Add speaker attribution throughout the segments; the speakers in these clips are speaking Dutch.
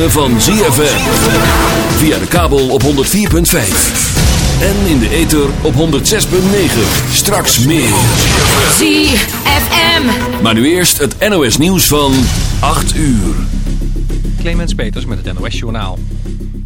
Speaker 1: ritme van ZFM. Via de kabel op 104.5. En in de ether op 106.9. Straks meer.
Speaker 2: ZFM.
Speaker 1: Maar nu eerst het NOS nieuws van 8 uur.
Speaker 3: Clemens Peters met het NOS Journaal.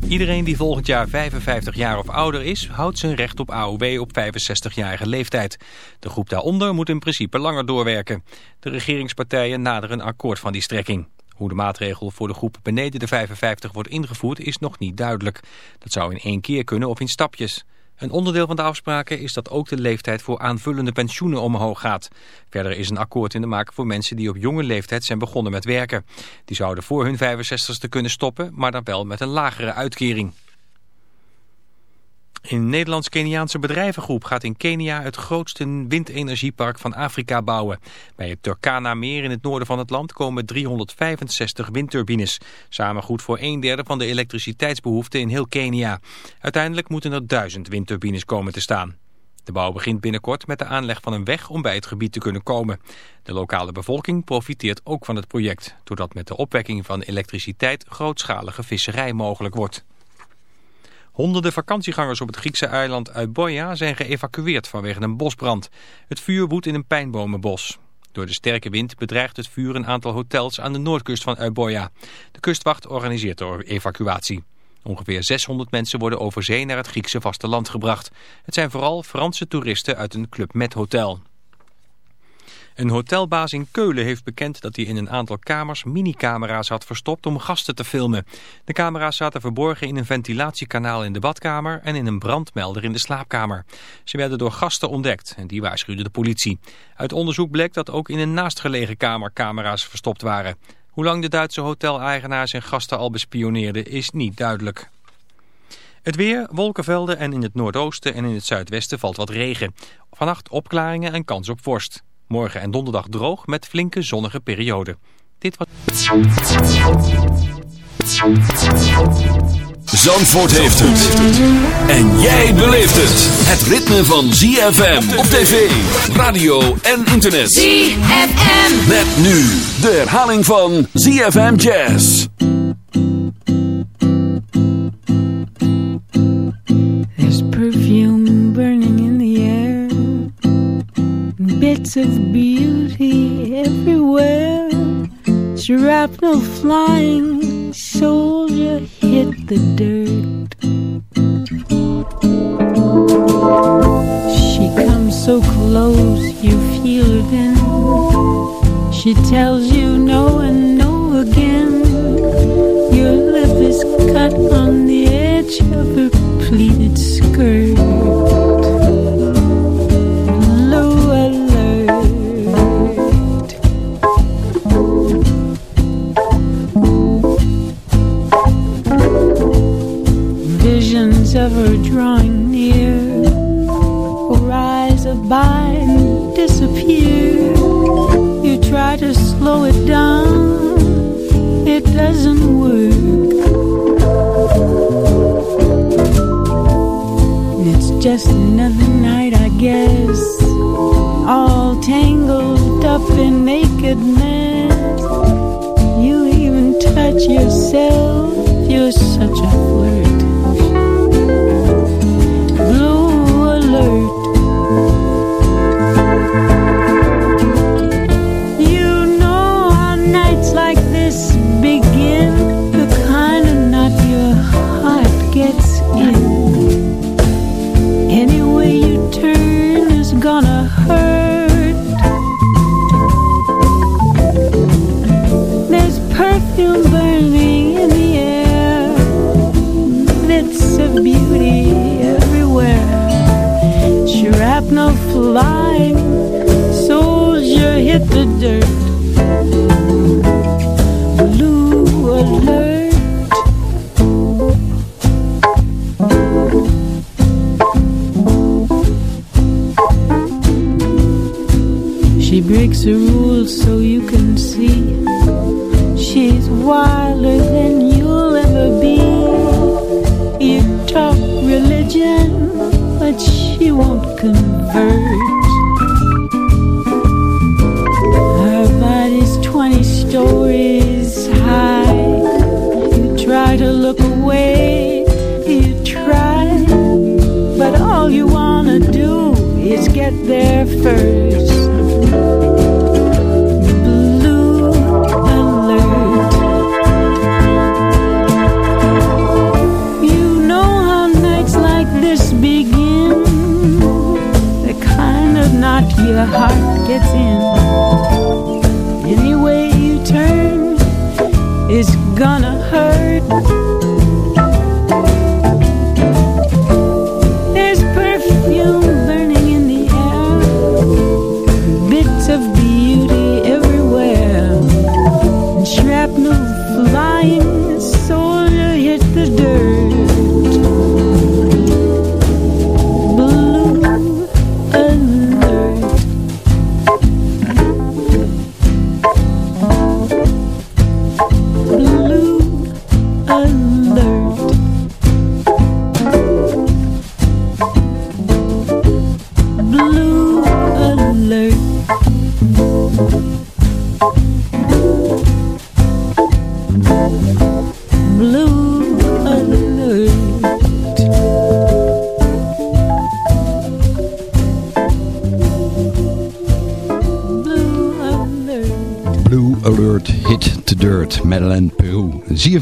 Speaker 3: Iedereen die volgend jaar 55 jaar of ouder is, houdt zijn recht op AOW op 65-jarige leeftijd. De groep daaronder moet in principe langer doorwerken. De regeringspartijen naderen een akkoord van die strekking. Hoe de maatregel voor de groep beneden de 55 wordt ingevoerd is nog niet duidelijk. Dat zou in één keer kunnen of in stapjes. Een onderdeel van de afspraken is dat ook de leeftijd voor aanvullende pensioenen omhoog gaat. Verder is een akkoord in de maak voor mensen die op jonge leeftijd zijn begonnen met werken. Die zouden voor hun 65ste kunnen stoppen, maar dan wel met een lagere uitkering. Een Nederlands-Keniaanse bedrijvengroep gaat in Kenia het grootste windenergiepark van Afrika bouwen. Bij het Turkana-meer in het noorden van het land komen 365 windturbines. Samen goed voor een derde van de elektriciteitsbehoefte in heel Kenia. Uiteindelijk moeten er duizend windturbines komen te staan. De bouw begint binnenkort met de aanleg van een weg om bij het gebied te kunnen komen. De lokale bevolking profiteert ook van het project, doordat met de opwekking van elektriciteit grootschalige visserij mogelijk wordt. Honderden vakantiegangers op het Griekse eiland Euboea zijn geëvacueerd vanwege een bosbrand. Het vuur woedt in een pijnbomenbos. Door de sterke wind bedreigt het vuur een aantal hotels aan de noordkust van Euboea. De kustwacht organiseert de evacuatie. Ongeveer 600 mensen worden over zee naar het Griekse vasteland gebracht. Het zijn vooral Franse toeristen uit een Club Med hotel. Een hotelbaas in Keulen heeft bekend dat hij in een aantal kamers minicamera's had verstopt om gasten te filmen. De camera's zaten verborgen in een ventilatiekanaal in de badkamer en in een brandmelder in de slaapkamer. Ze werden door gasten ontdekt en die waarschuwde de politie. Uit onderzoek bleek dat ook in een naastgelegen kamer camera's verstopt waren. Hoe lang de Duitse hoteleigenaar zijn gasten al bespioneerde is niet duidelijk. Het weer, wolkenvelden en in het noordoosten en in het zuidwesten valt wat regen. Vannacht opklaringen en kans op vorst. Morgen en donderdag droog met flinke zonnige perioden. Dit was...
Speaker 1: Zandvoort heeft het. En jij beleeft het. Het ritme van ZFM op tv, radio en internet.
Speaker 2: ZFM.
Speaker 1: Met nu de herhaling van ZFM Jazz.
Speaker 4: There's perfume bits of beauty everywhere. Shrapnel flying, soldier hit the dirt. She comes so close, you feel her then. She tells you no and no again. Your lip is cut on the edge of her pleated skirt. converge. Her body's 20 stories high. You try to look away, you try, but all you wanna do is get there first.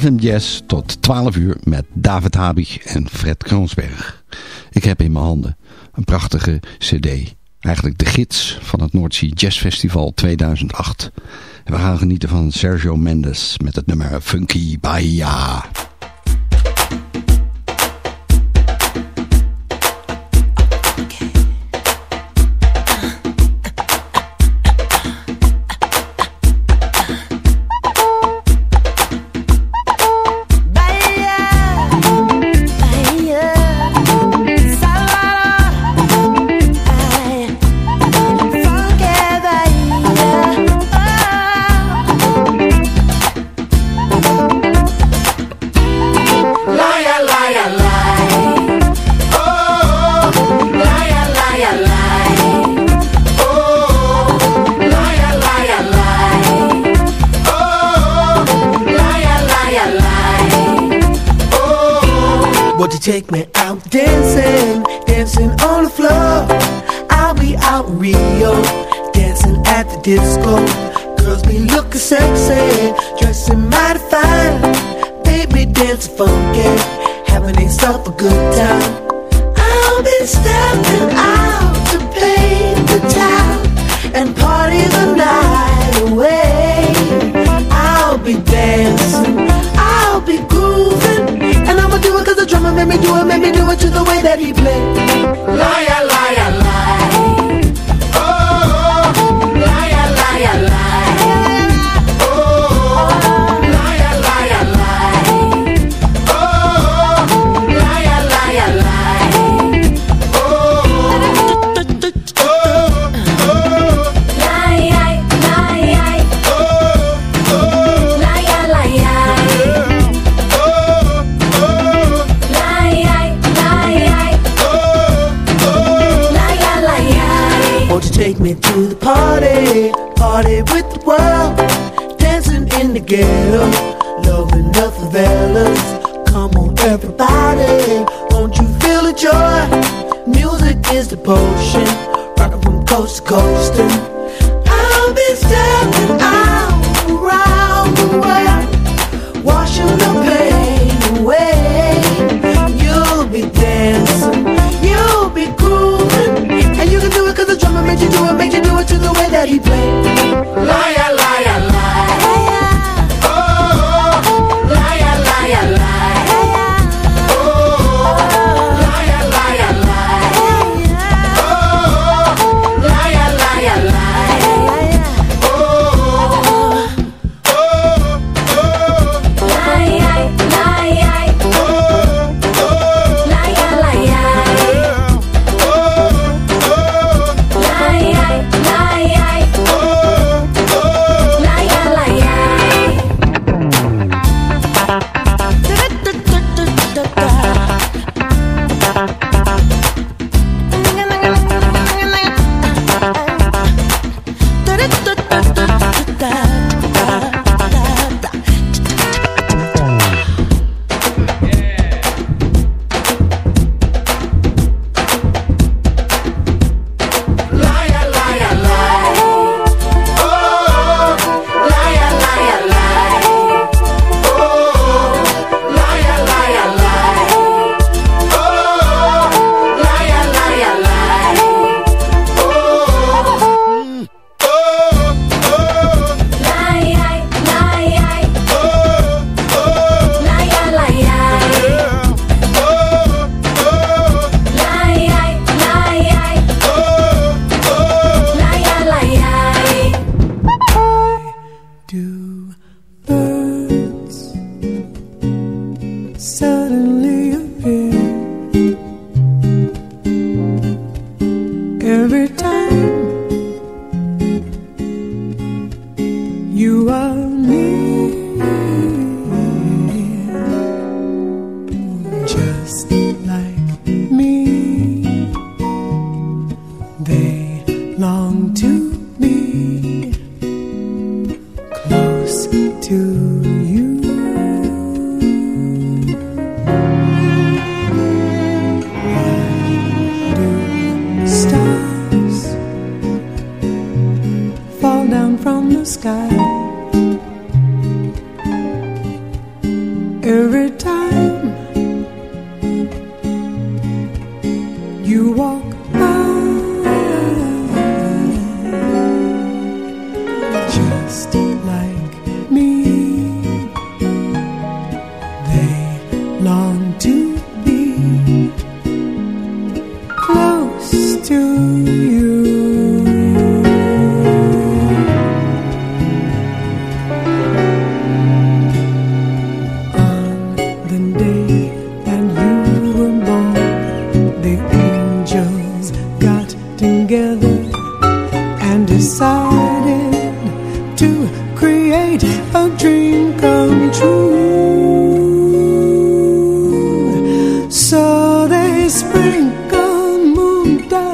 Speaker 5: FM Jazz tot 12 uur met David Habig en Fred Kroonsberg. Ik heb in mijn handen een prachtige cd. Eigenlijk de gids van het Noordzee Jazz Festival 2008. We gaan genieten van Sergio Mendes met het nummer Funky Bahia.
Speaker 2: quedo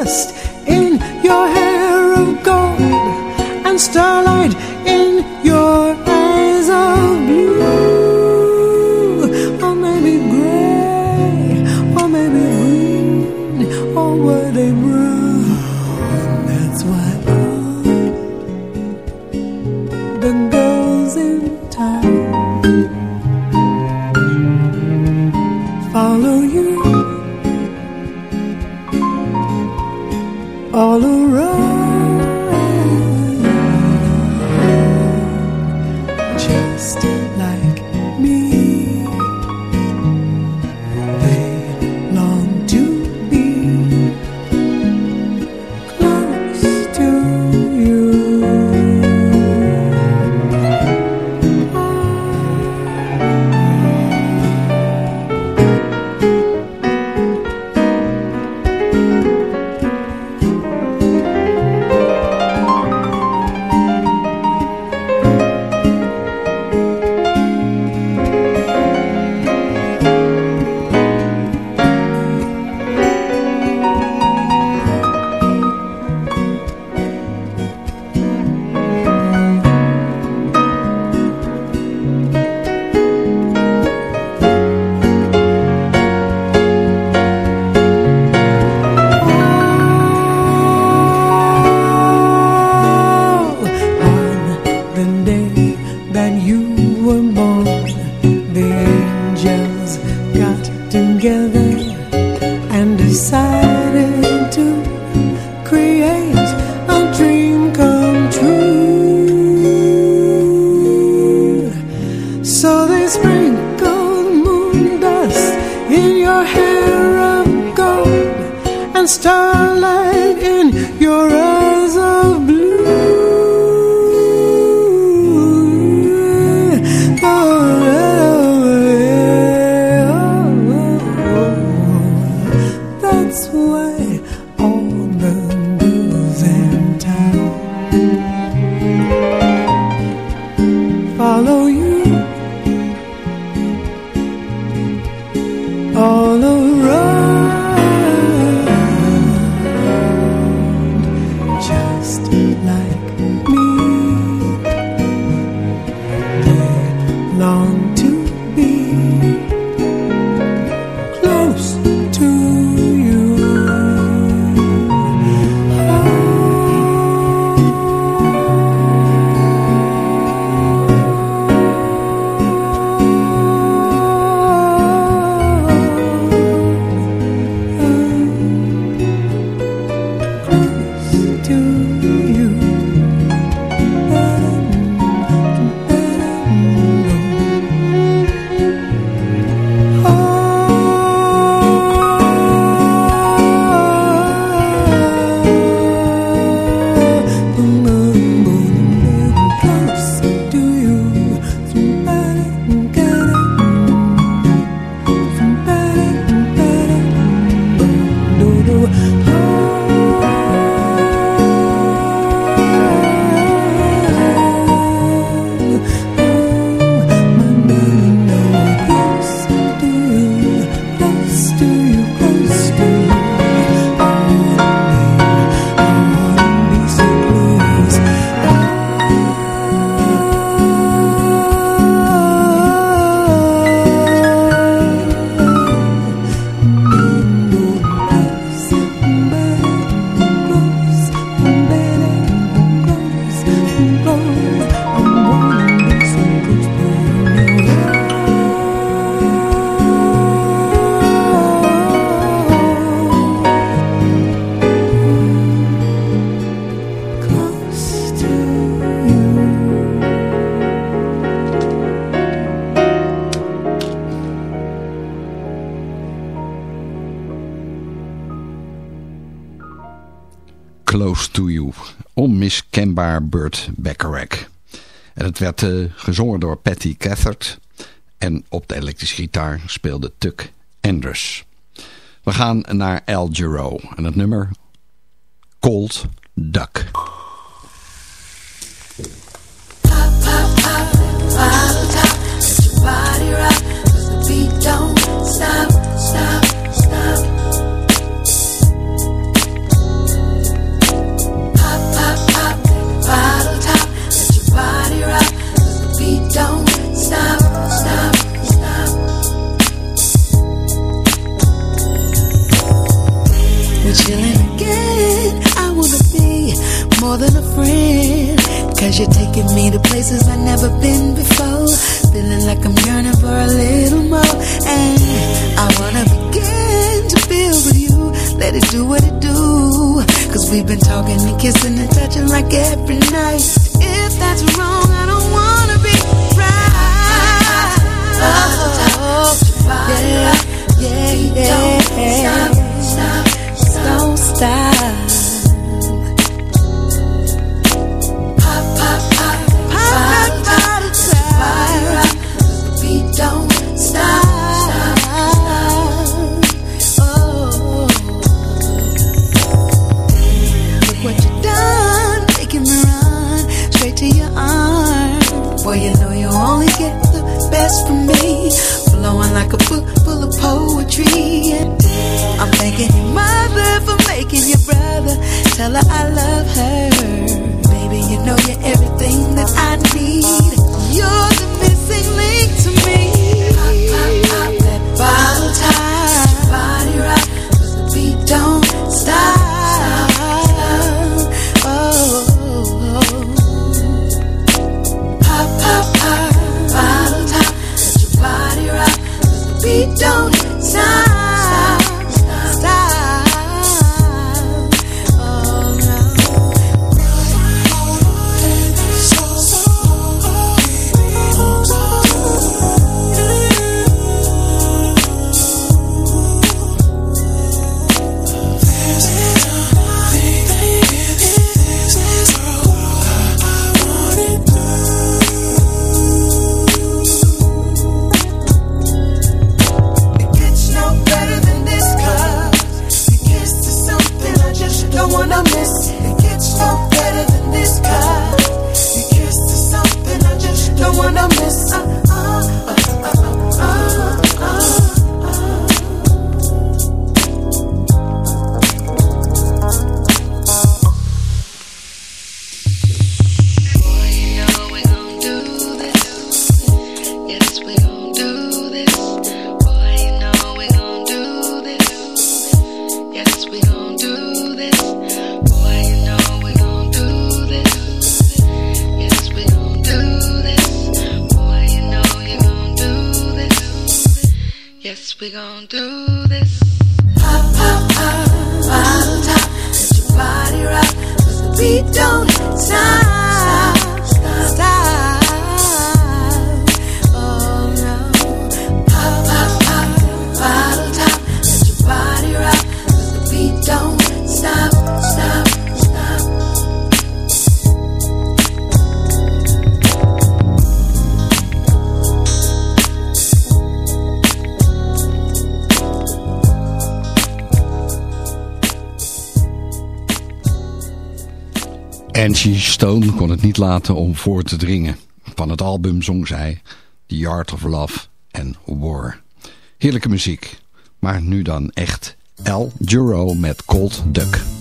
Speaker 2: first. naar Burt Bacharach. En het werd eh, gezongen door Patty Cathart. En op de elektrische gitaar speelde Tuck Anders. We gaan naar Al Giro en het nummer Cold Duck.
Speaker 5: more than a friend. Cause you're taking me to places I've never been before. Feeling like I'm yearning for a little more. And I wanna begin to feel with you. Let it do what it do. Cause we've been talking and kissing and touching like every night. If that's wrong, I'm tell her I love her. Baby, you know you're everything that I need.
Speaker 2: Toon kon het niet laten om voor te dringen. Van het album zong zij The Art of Love and War. Heerlijke muziek, maar nu dan echt El Juro met Cold Duck.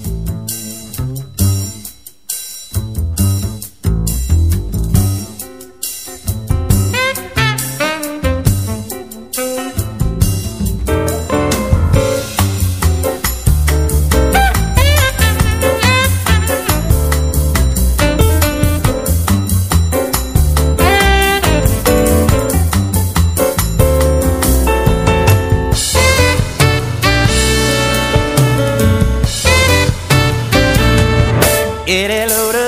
Speaker 6: get it
Speaker 2: loaded.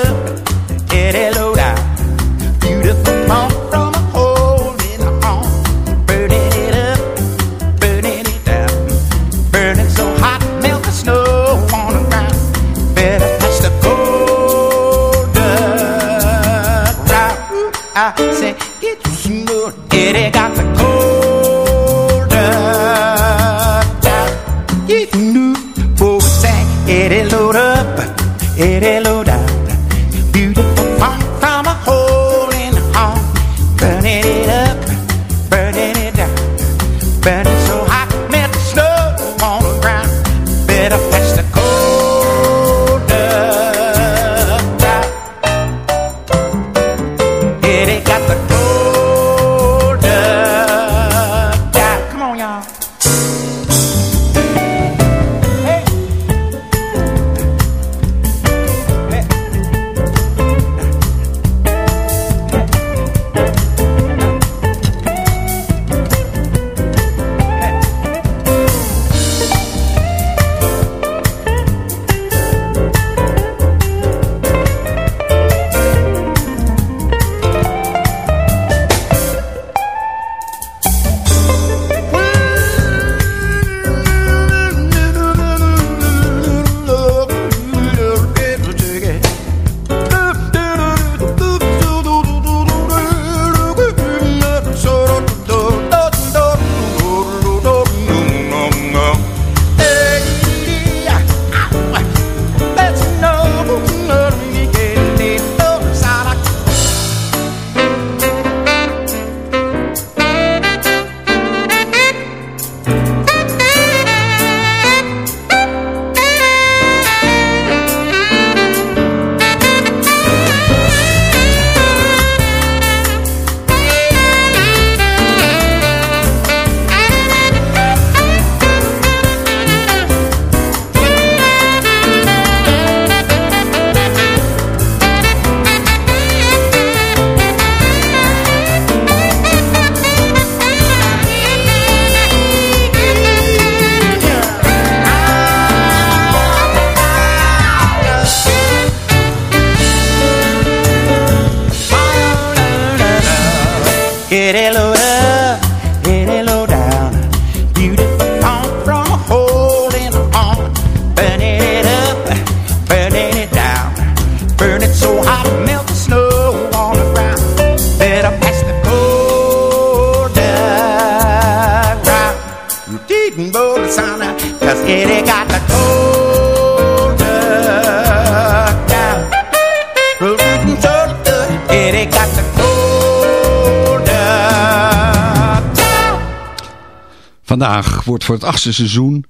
Speaker 2: Voor het achtste seizoen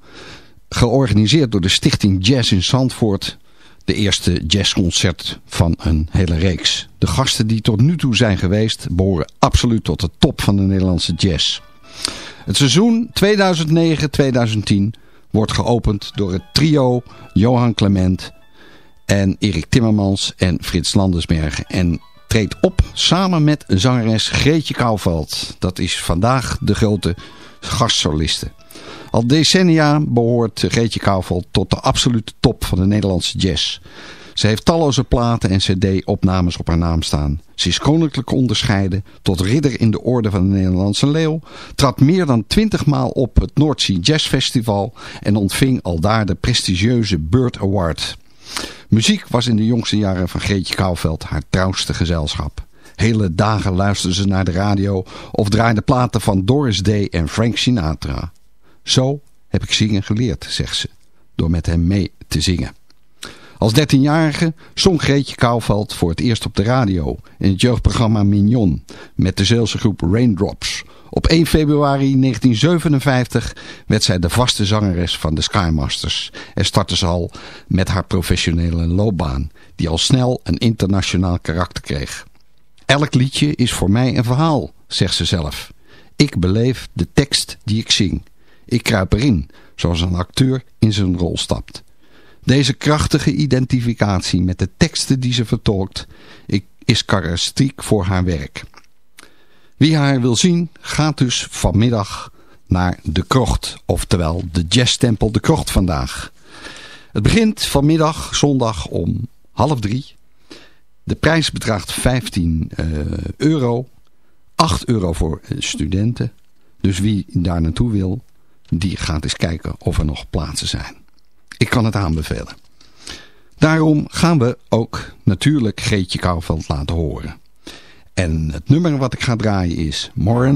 Speaker 2: georganiseerd door de Stichting Jazz in Zandvoort de eerste jazzconcert van een hele reeks. De gasten die tot nu toe zijn geweest behoren absoluut tot de top van de Nederlandse jazz. Het seizoen 2009-2010 wordt geopend door het trio Johan Clement en Erik Timmermans en Frits Landersberg. En treedt op samen met zangeres Greetje Kouwveld. Dat is vandaag de grote gastsoliste. Al decennia behoort Greetje Kouwveld tot de absolute top van de Nederlandse jazz. Ze heeft talloze platen en cd-opnames op haar naam staan. Ze is koninklijk onderscheiden tot ridder in de orde van de Nederlandse leeuw. Trad meer dan twintig maal op het Noordzee Jazz Festival en ontving al daar de prestigieuze Bird Award. Muziek was in de jongste jaren van Greetje Kouwveld haar trouwste gezelschap. Hele dagen luisterde ze naar de radio of draaide platen van Doris Day en Frank Sinatra. Zo heb ik zingen geleerd, zegt ze, door met hem mee te zingen. Als dertienjarige zong Greetje Kouwveld voor het eerst op de radio in het jeugdprogramma Mignon met de Zeelse groep Raindrops. Op 1 februari 1957 werd zij de vaste zangeres van de Skymasters en startte ze al met haar professionele loopbaan die al snel een internationaal karakter kreeg. Elk liedje is voor mij een verhaal, zegt ze zelf. Ik beleef de tekst die ik zing. Ik kruip erin, zoals een acteur in zijn rol stapt. Deze krachtige identificatie met de teksten die ze vertolkt is karakteristiek voor haar werk. Wie haar wil zien, gaat dus vanmiddag naar De Krocht, oftewel de jazztempel De Krocht vandaag. Het begint vanmiddag zondag om half drie. De prijs bedraagt 15 uh, euro, 8 euro voor studenten. Dus wie daar naartoe wil, die gaat eens kijken of er nog plaatsen zijn. Ik kan het aanbevelen. Daarom gaan we ook natuurlijk Greetje Kouwveld laten horen.
Speaker 7: En het nummer wat ik ga draaien is More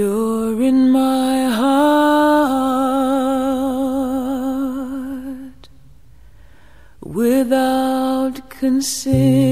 Speaker 8: You're in my heart without consent.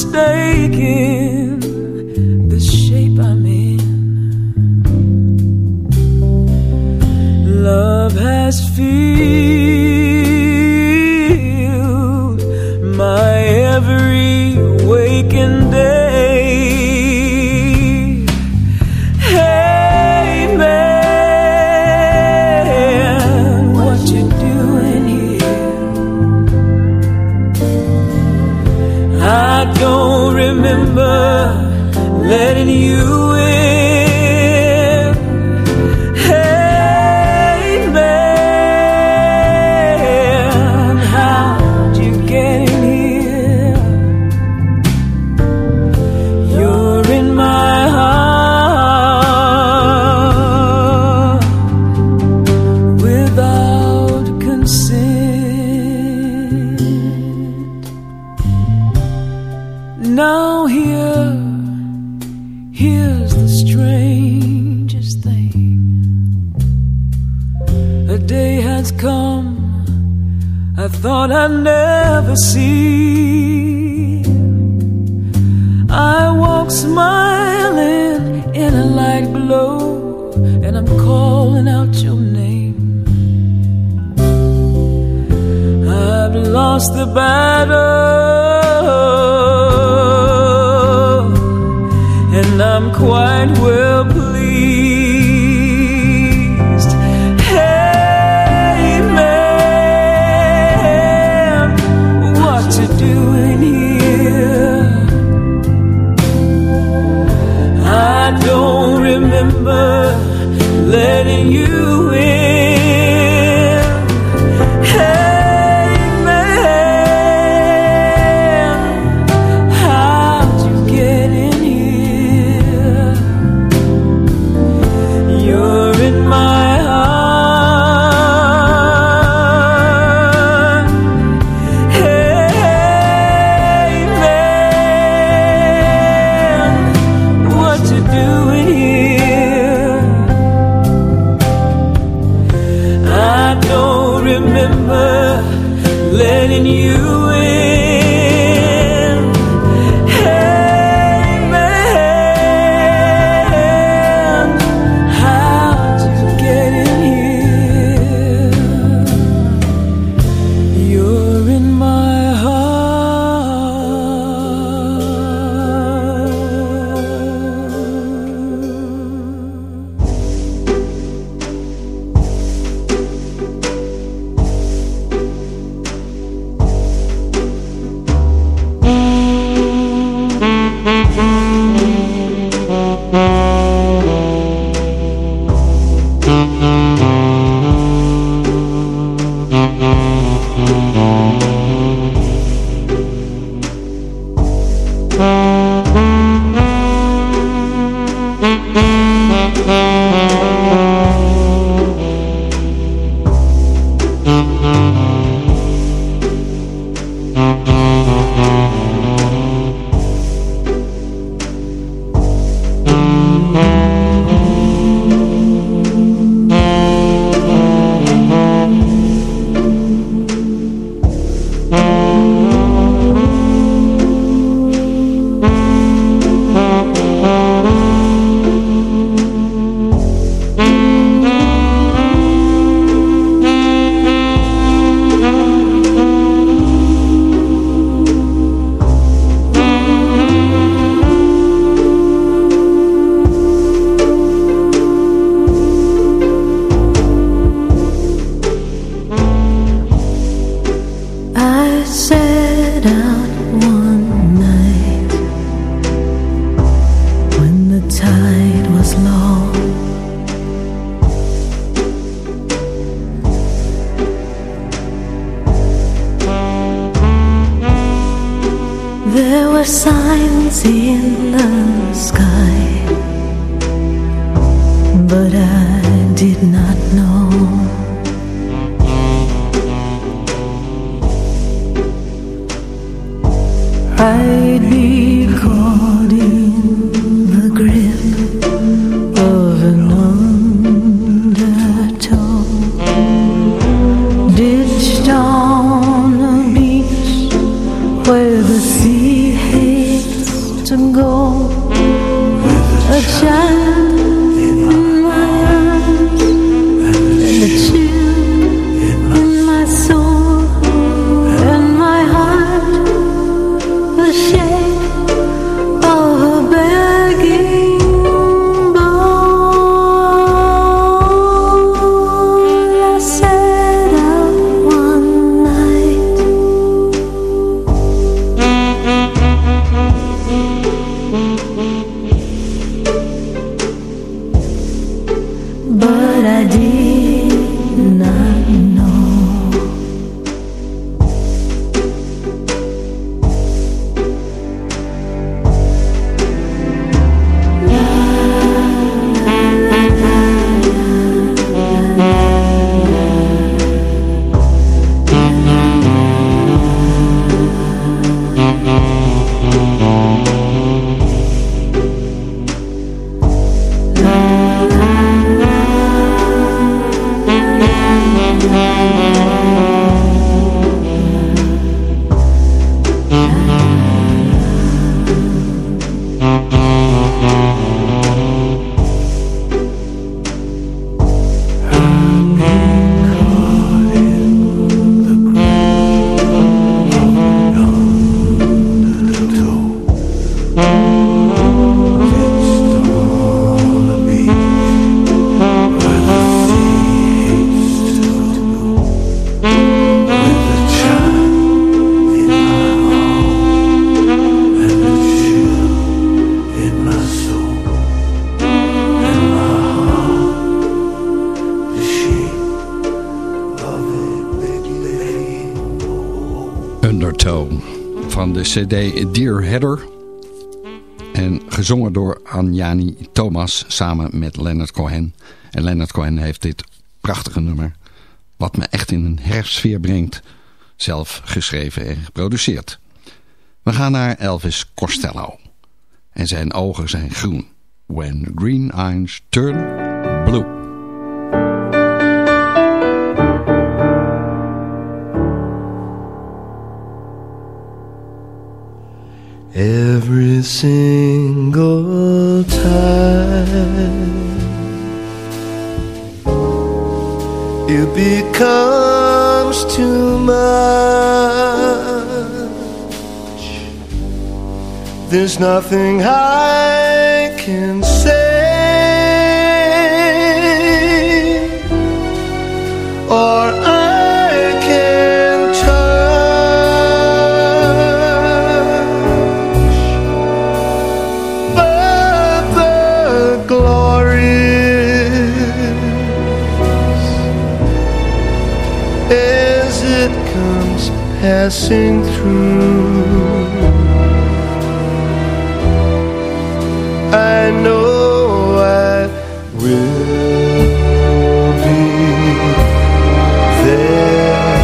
Speaker 2: mistaken. Cd Dear Heather. En gezongen door Anjani Thomas samen met Leonard Cohen. En Leonard Cohen heeft dit prachtige nummer, wat me echt in een herfstsfeer brengt, zelf geschreven en geproduceerd. We gaan naar Elvis Costello. En zijn ogen zijn groen. When green eyes turn blue.
Speaker 9: Every single time it becomes too much. There's nothing I can say or passing through. I know I will be there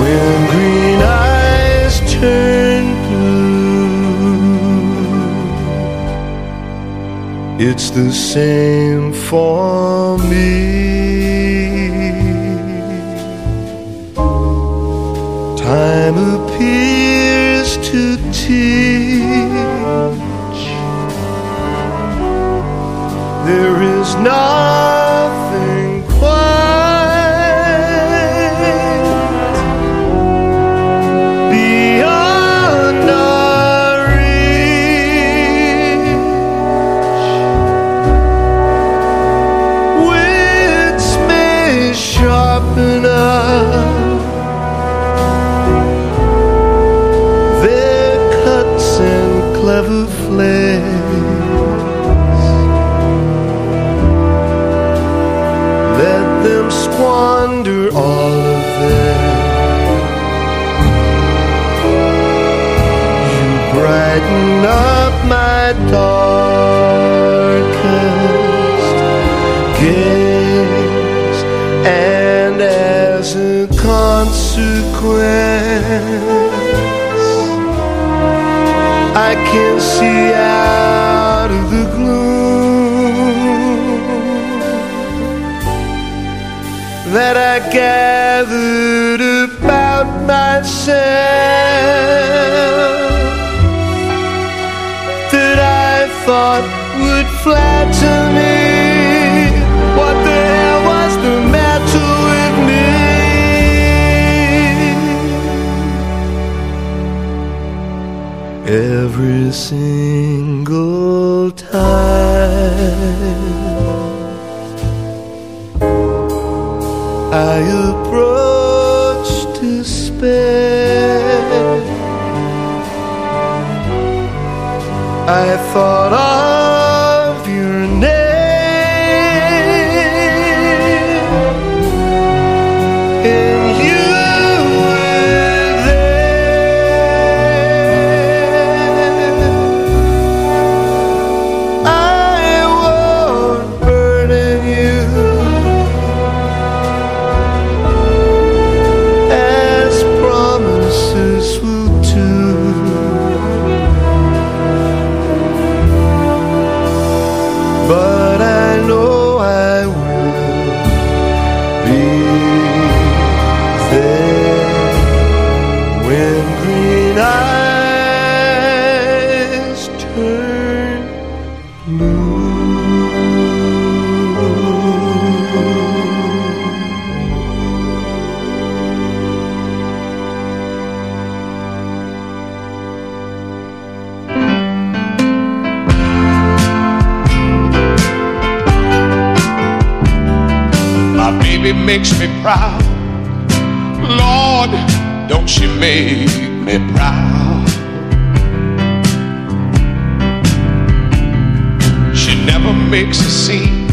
Speaker 9: when green eyes turn blue. It's the same No. Squander all of them. You brighten up my darkest gaze, and as a consequence, I can see out that I gathered about myself that I thought would flatter me. What the hell was the matter with me? Every single thought I
Speaker 10: makes me proud. Lord, don't she make me proud? Makes a scene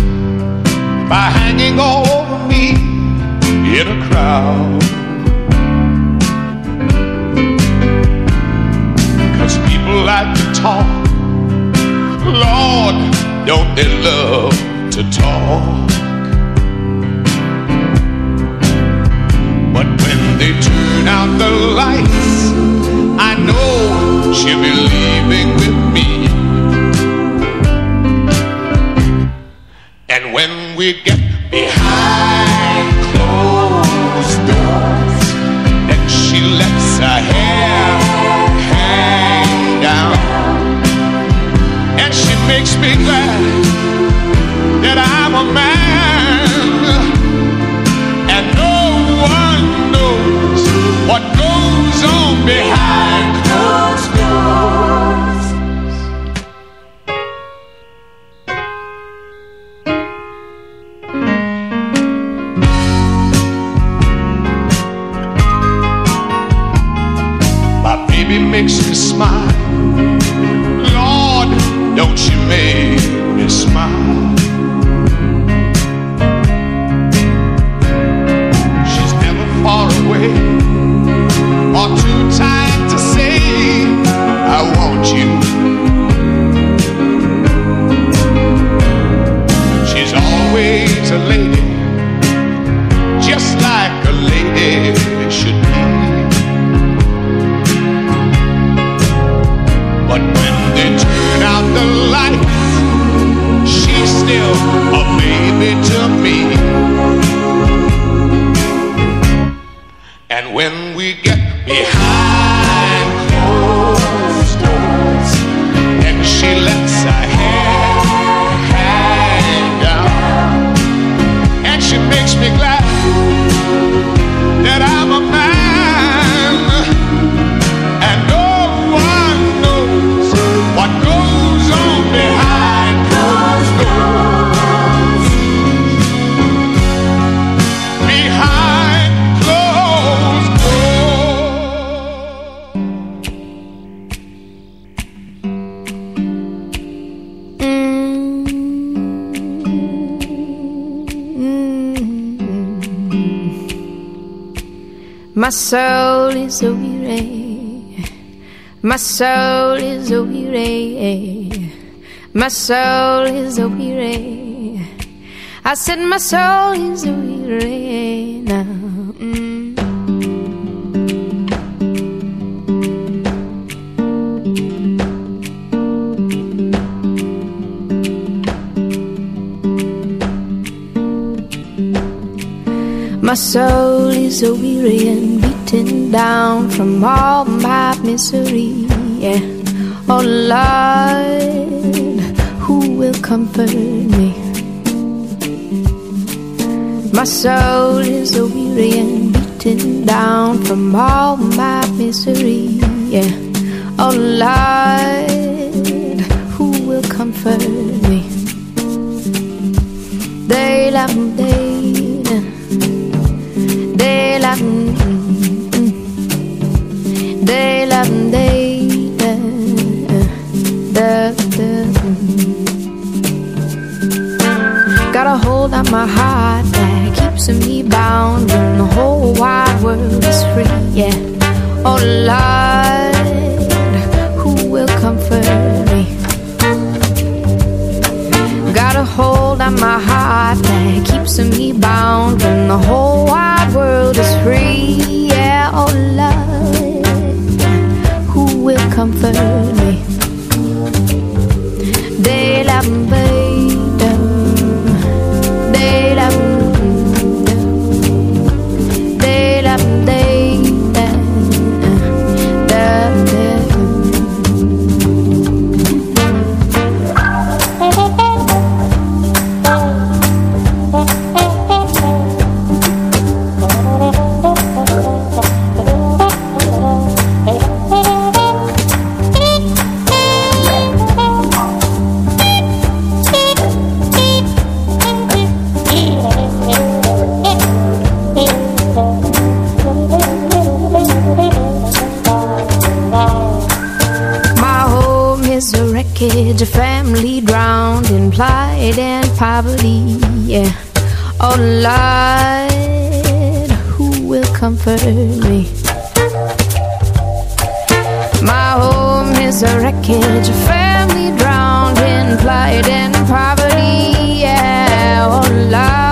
Speaker 10: by hanging over me in a crowd. Cause people like to talk. Lord, don't they love to talk? But when they turn out the lights, I know she'll be leaving with me. We get behind closed doors, then she lets her hair hang down. And she makes me glad that I'm a man and no one knows what goes on behind
Speaker 11: soul is weary My soul is weary. My soul is weary. I said my soul is weary now. Mm. My soul is weary down from all my misery. Yeah. Oh Lord, who will comfort me? My soul is a weary and beaten down from all my misery. Yeah. Oh Lord, who will comfort me? They love they de la de da Got a hold on my heart that keeps me bound when the whole wide world is free. Yeah, oh Lord, who will comfort me? Got a hold on my heart that keeps me bound when the whole wide world is free. Yeah, oh comfort a family drowned in plight and poverty. Yeah. Oh Lord, who will comfort me? My home is a wreckage, a family drowned in plight and poverty. Yeah. Oh Lord,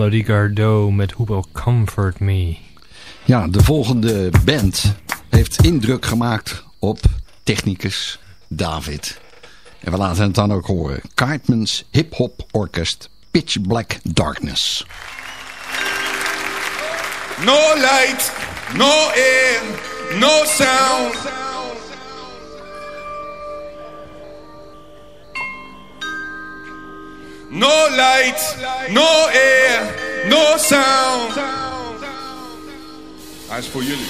Speaker 12: Melody Gardot met Who Will Comfort Me.
Speaker 2: Ja, de volgende band heeft indruk gemaakt op technicus David. En we laten het dan ook horen. Cartman's Hip Hop Orkest Pitch Black Darkness.
Speaker 10: No light, no air, no sound.
Speaker 13: No light, no air, no sound. Hij is voor jullie.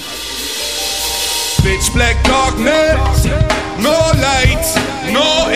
Speaker 13: Pitch black darkness, no light, no